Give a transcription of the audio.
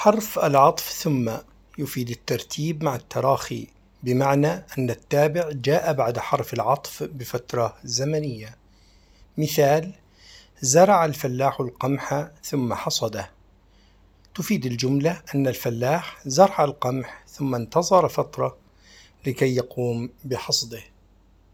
حرف العطف ثم يفيد الترتيب مع التراخي بمعنى أن التابع جاء بعد حرف العطف بفترة زمنية. مثال زرع الفلاح القمح ثم حصده. تفيد الجملة أن الفلاح زرع القمح ثم انتظر فترة لكي يقوم بحصده.